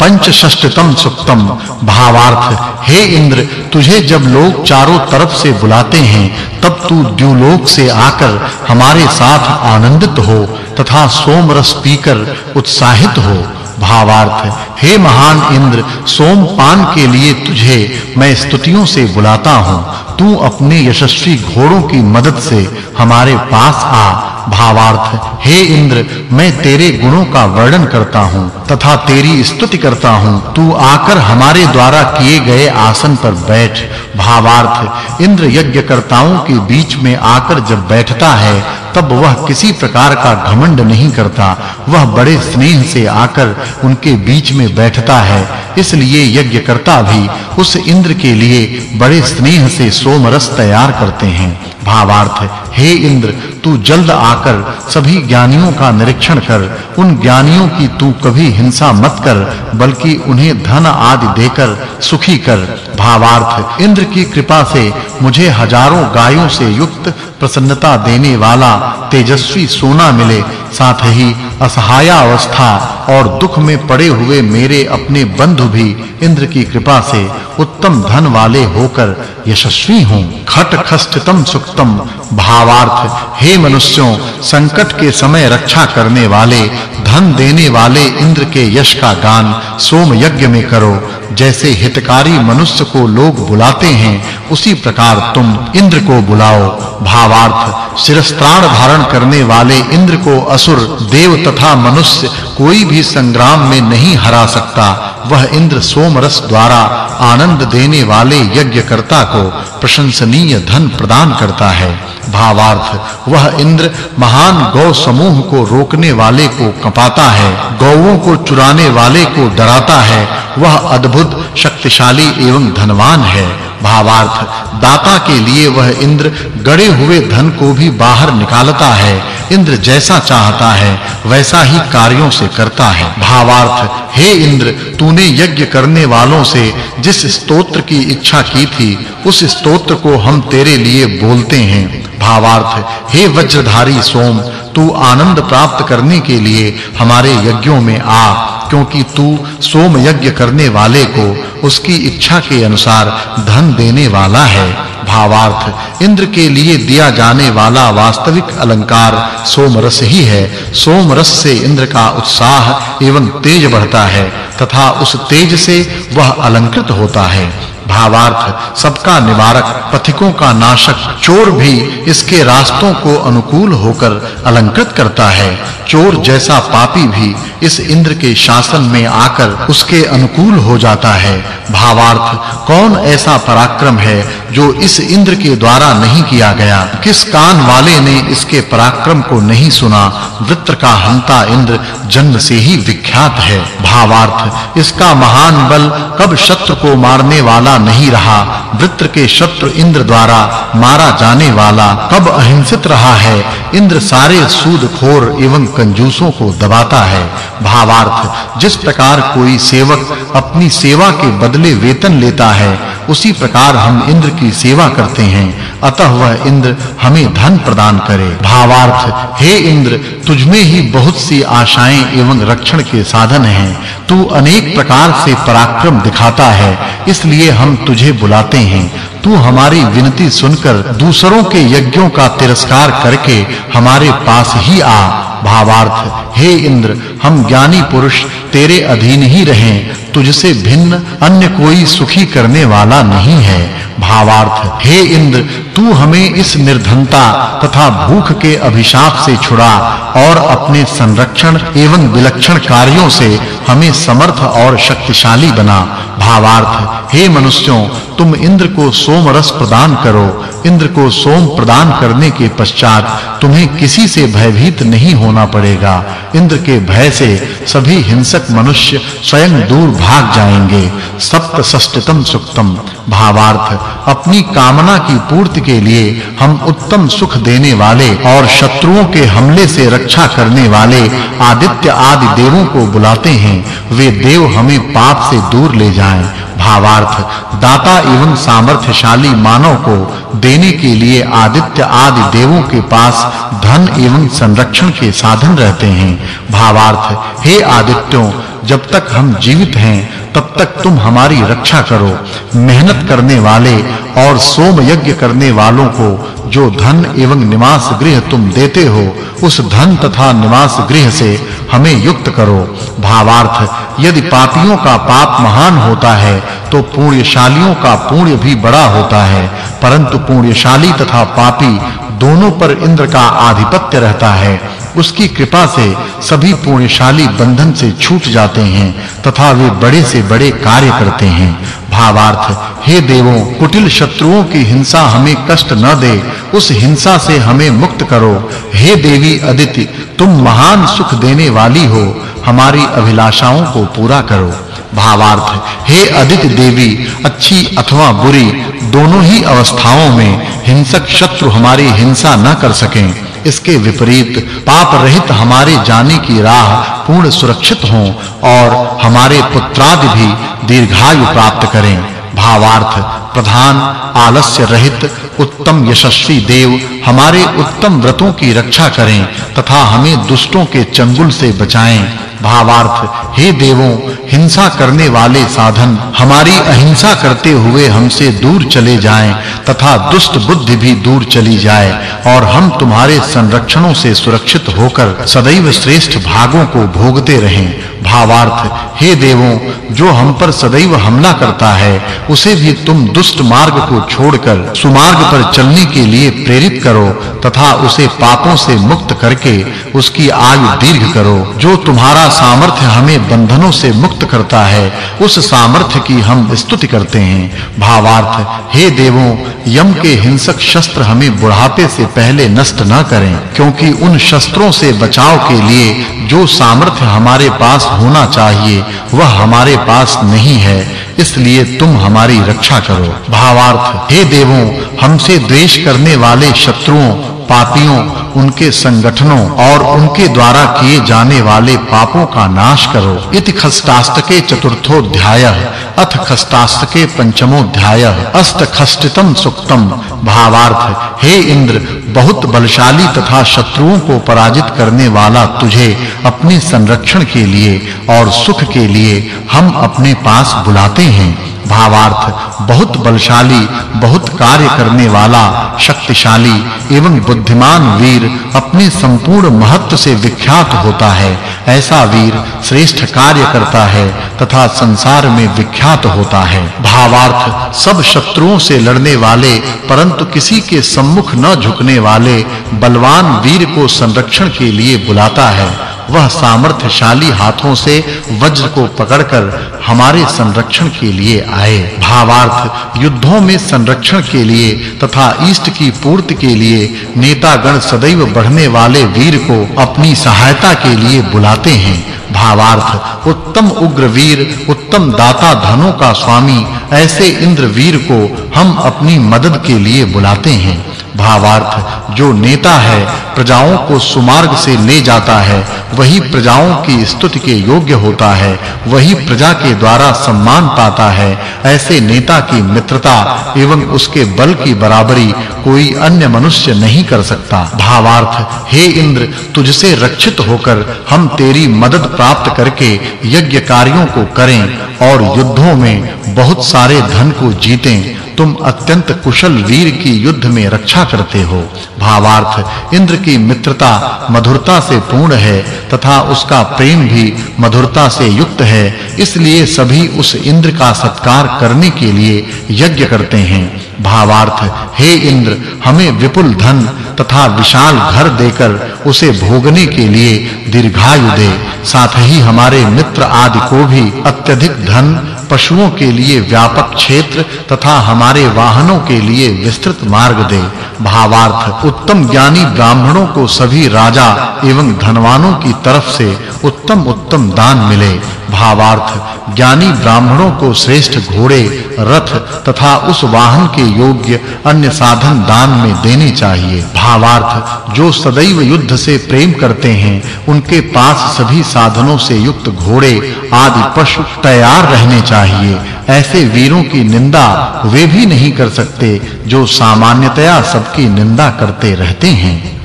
पंचषष्टतम सुक्तम भावार्थ, हे इंद्र, तुझे जब लोग चारों तरफ़ से बुलाते हैं, तब तू द्युलोक से आकर हमारे साथ आनंदित हो तथा सोम रस पीकर उत्साहित हो। भावार्थ, हे महान इंद्र, सोम पान के लिए तुझे मैं स्तुतियों से बुलाता हूँ। तू अपने यशस्वी घोड़ों की मदद से हमारे पास आ। भावार्थ, हे इंद्र, मैं तेरे गुणों का वर्णन करता हूँ तथा तेरी स्तुति करता हूँ। तू आकर हमारे द्वारा किए गए आसन पर बैठ। भावार्थ इंद्र यज्ञकर्ताओं के बीच में आकर जब बैठता है तब वह किसी प्रकार का घमंड नहीं करता। वह बड़े स्नेह से आकर उनके बीच में बैठता है। इसलिए यज्ञकर्ता भी उस इंद्र के लिए बड़े स्नेह से सोम रस तैयार करते हैं। भावार्थ, हे इंद्र, तू जल्द आकर सभी ज्ञानियों का निरीक्षण कर। उन ज्ञानियों की तू कभी हिंसा मत कर, बल्कि उन्हें धन आदि देकर सुखी कर। भावार्थ, इंद्र की कृपा से मुझे हज़ारों गायों से युक्त प्रसन्नता देने वाला तेजस्वी सोना मिले, साथ ही असहाय अवस्था और दुख में पड़े हुए मेरे अपने बंधु भी इंद्र की कृपा से उत्तम धन वाले होकर यशस्वी हों। खट खष्टतम सुक्तम, भावार्थ, हे मनुष्यों, संकट के समय रक्षा करने वाले, धन देने वाले इंद्र के यश का गान सोम यज्ञ में करो। जैसे हितकारी मनुष्य को लोग बुलाते हैं, उसी प्रकार तुम इंद्र को बुलाओ। भावार्थ, शिरस्त्राण धारण करने वाले इंद्र को असुर, देव तथा मनुष्य कोई भी संग्राम में नहीं हरा सकता। वह इंद्र सोम रस द्वारा आनंद देने वाले यज्ञकर्ता को प्रशंसनीय धन प्रदान करता है। भावार्थ, वह इंद्र महान गौ समूह को रोकने वाले को कपाता है गौओं को चुराने वाले को डराता है। वह अद्भुत, शक्तिशाली एवं धनवान है। भावार्थ, दाता के लिए वह इंद्र गड़े हुए धन को भी बाहर निकालता है, इंद्र जैसा चाहता है, वैसा ही कार्यों से करता है। भावार्थ, हे इंद्र, तूने यज्ञ करने वालों से जिस स्तोत्र की इच्छा की थी, उस स्तोत्र को हम तेरे लिए बोलते हैं। भावार्थ, हे वज्रधारी सोम, तू आनंद प्राप्त करने के लिए हमारे यज्ञों में आ, क्योंकि तू सोम यज्ञ करने वाले को उसकी इच्छा के अनुसार धन देने वाला है। भावार्थ, इंद्र के लिए दिया जाने वाला वास्तविक अलंकार सोम रस ही है। सोम रस से इंद्र का उत्साह एवं तेज बढ़ता है, तथा उस तेज से वह अलंकृत होता है। भावार्थ, सबका निवारक, पथिकों का नाशक, चोर भी इसके रास्तों को अनुकूल होकर अलंकृत करता है। चोर जैसा पापी भी इस इंद्र के शासन में आकर उसके अनुकूल हो जाता है। भावार्थ, कौन ऐसा पराक्रम है जो इस इंद्र के द्वारा नहीं किया गया? किस कान वाले ने इसके पराक्रम को नहीं सुना? वृत्र का हंता इंद्र जन्म से ही विख्यात है। भावार्थ, इसका महान बल कब शत्रु को मारने वाला नहीं रहा। वृत्र के शत्रु इंद्र द्वारा मारा जाने वाला कब अहिंसित रहा है। इंद्र सारे सूदखोर एवं कंजूसों को दबाता है। भावार्थ, जिस प्रकार कोई सेवक अपनी सेवा के बदले वेतन लेता है, उसी प्रकार हम इंद्र की सेवा करते हैं। अतः वह इंद्र हमें धन प्रदान करे। भावार्थ, हे इंद्र तुझमें ही बहुत सी आशाएँ एवं रक्षण के साधन हैं। तू अनेक प्रकार से पराक्रम दिखाता है, इसलिए हम तुझे बुलाते हैं। तू हमारी विनती सुनकर दूसरों के यज्ञों का तिरस्कार करके हमारे पास ही आ। भावार्थ, हे इंद्र, हम ज्ञानी पुरुष, तेरे अधीन ही रहें। तुझसे भिन्न अन्य कोई सुखी करने वाला नहीं है। भावार्थ। हे इंद्र, तू हमें इस निर्धनता तथा भूख के अभिशाप से छुड़ा और अपने संरक्षण एवं विलक्षण कार्यों से हमें समर्थ और शक्तिशाली बना। भावार्थ, हे मनुष्यों, तुम इंद्र को सोम रस प्रदान करो। इंद्र को सोम प्रदान करने के पश्चात तुम्हें किसी से भयभीत नहीं होना पड़ेगा। इंद्र के भय से सभी हिंसक मनुष्य स्वयं दूर भाग जाएँगे। सप्त षष्ठतम सुक्तम। भावार्थ अपनी कामना की पूर्ति के लिए हम उत्तम सुख देने वाले और शत्रुओं के हमले से रक्षा करने वाले आदित्य आदि देवों को बुलाते हैं, वे देव हमें पाप से दूर ले जाएँ। भावार्थ, दाता एवं सामर्थ्यशाली मानव को देने के लिए आदित्य आदि देवों के पास धन एवं संरक्षण के साधन रहते हैं। भावार्थ, हे आदित्यों, जब तक हम जीवित हैं तब तक तुम हमारी रक्षा करो, मेहनत करने वाले और सोम यज्ञ करने वालों को जो धन एवं निवास गृह तुम देते हो, उस धन तथा निवास गृह से हमें युक्त करो। भावार्थ, यदि पापियों का पाप महान होता है तो पुण्यशालियों का पुण्य भी बड़ा होता है, परंतु पुण्यशाली तथा पापी दोनों पर इंद्र का आधिपत्य रहता है। उसकी कृपा से सभी पुण्यशाली बंधन से छूट जाते हैं तथा वे बड़े से बड़े कार्य करते हैं। भावार्थ, हे देवों, कुटिल शत्रुओं की हिंसा हमें कष्ट न दे, उस हिंसा से हमें मुक्त करो। हे देवी अदिति, तुम महान सुख देने वाली हो, हमारी अभिलाषाओं को पूरा करो। भावार्थ, हे अदिति देवी, अच्छी अथवा बुरी, दोनों ही अवस्थाओं में हिंसक शत्रु हमारी हिंसा न कर सकें। इसके विपरीत पाप रहित हमारे जाने की राह पूर्ण सुरक्षित हो और हमारे पुत्रादि भी दीर्घायु प्राप्त करें। भावार्थ, प्रधान, आलस्य रहित, उत्तम यशस्वी देव हमारे उत्तम व्रतों की रक्षा करें तथा हमें दुष्टों के चंगुल से बचाएँ। भावार्थ। हे देवों, हिंसा करने वाले साधन, हमारी अहिंसा करते हुए हमसे दूर चले जाएँ, तथा दुष्ट बुद्धि भी दूर चली जाए, और हम तुम्हारे संरक्षणों से सुरक्षित होकर सदैव श्रेष्ठ भागों को भोगते रहें। भावार्थ, हे देवों, जो हम पर सदैव हमला करता है, उसे भी तुम दुष्ट मार्ग को छोड़कर सुमार्ग पर चलने के लिए प्रेरित करो, तथा उसे पापों से मुक्त करके उसकी आयु दीर्घ करो। जो तुम्हारा सामर्थ्य हमें बंधनों से मुक्त करता है, उस सामर्थ्य की हम स्तुति करते हैं। भावार्थ, हे देवों, यम के हिंसक शस्त्र हमें बुढ़ापे से पहले नष्ट न करें, क्योंकि उन शस्त्रों से बचाव के लिए जो सामर्थ्य हमारे पास होना चाहिए, वह हमारे पास नहीं है। इसलिए तुम हमारी रक्षा करो। भावार्थ, हे देवों, हमसे द्वेष करने वाले शत्रुओं, पापियों उनके संगठनों और उनके द्वारा किए जाने वाले पापों का नाश करो। इति खष्टाष्टके चतुर्थोध्याय अथ खष्टाष्टके पंचमोध्याय अष्ट खष्टितम सुक्तम। भावार्थ, हे इंद्र, बहुत बलशाली तथा शत्रुओं को पराजित करने वाला तुझे अपने संरक्षण के लिए और सुख के लिए हम अपने पास बुलाते हैं। भावार्थ, बहुत बलशाली, बहुत कार्य करने वाला, शक्तिशाली एवं बुद्धिमान वीर अपने संपूर्ण महत्व से विख्यात होता है। ऐसा वीर श्रेष्ठ कार्य करता है तथा संसार में विख्यात होता है। भावार्थ सब शत्रुओं से लड़ने वाले, परंतु किसी के सम्मुख न झुकने वाले, बलवान वीर को संरक्षण के लिए बुलाता है। वह सामर्थ्यशाली हाथों से वज्र को पकड़कर हमारे संरक्षण के लिए आए। भावार्थ, युद्धों में संरक्षण के लिए तथा इष्ट की पूर्ति के लिए नेतागण सदैव बढ़ने वाले वीर को अपनी सहायता के लिए बुलाते हैं। भावार्थ, उत्तम उग्र वीर उत्तम दाता धनों का स्वामी, ऐसे इंद्र वीर को हम अपनी मदद के लिए बुलाते हैं। भावार्थ। जो नेता है, प्रजाओं को सुमार्ग से ले जाता है, वही प्रजाओं की स्तुति के योग्य होता है, वही प्रजा के द्वारा सम्मान पाता है। ऐसे नेता की मित्रता एवं उसके बल की बराबरी कोई अन्य मनुष्य नहीं कर सकता। भावार्थ, हे इंद्र, तुझसे रक्षित होकर हम तेरी मदद प्राप्त करके यज्ञ कार्यों को करें और युद्धों में बहुत सारे धन को जीतें। तुम अत्यंत कुशल वीर की युद्ध में रक्षा करते हो। भावार्थ, इंद्र की मित्रता मधुरता से पूर्ण है, तथा उसका प्रेम भी मधुरता से युक्त है। इसलिए सभी उस इंद्र का सत्कार करने के लिए यज्ञ करते हैं। भावार्थ, हे इंद्र, हमें विपुल धन तथा विशाल घर देकर उसे भोगने के लिए दीर्घायु दे। साथ ही हमारे मित्र आदि को भी अत्यधिक धन, पशुओं के लिए व्यापक क्षेत्र तथा हमारे वाहनों के लिए विस्तृत मार्ग दे। भावार्थ, उत्तम ज्ञानी ब्राह्मणों को सभी राजा एवं धनवानों की तरफ़ से उत्तम उत्तम दान मिले। भावार्थ, ज्ञानी ब्राह्मणों को श्रेष्ठ घोड़े रथ तथा उस वाहन के योग्य अन्य साधन दान में देने चाहिए। भावार्थ, जो सदैव युद्ध से प्रेम करते हैं, उनके पास सभी साधनों से युक्त घोड़े आदि पशु तैयार रहने चाहिए। ऐसे वीरों की निंदा वे भी नहीं कर सकते, जो सामान्यतया सबकी निंदा करते रहते हैं।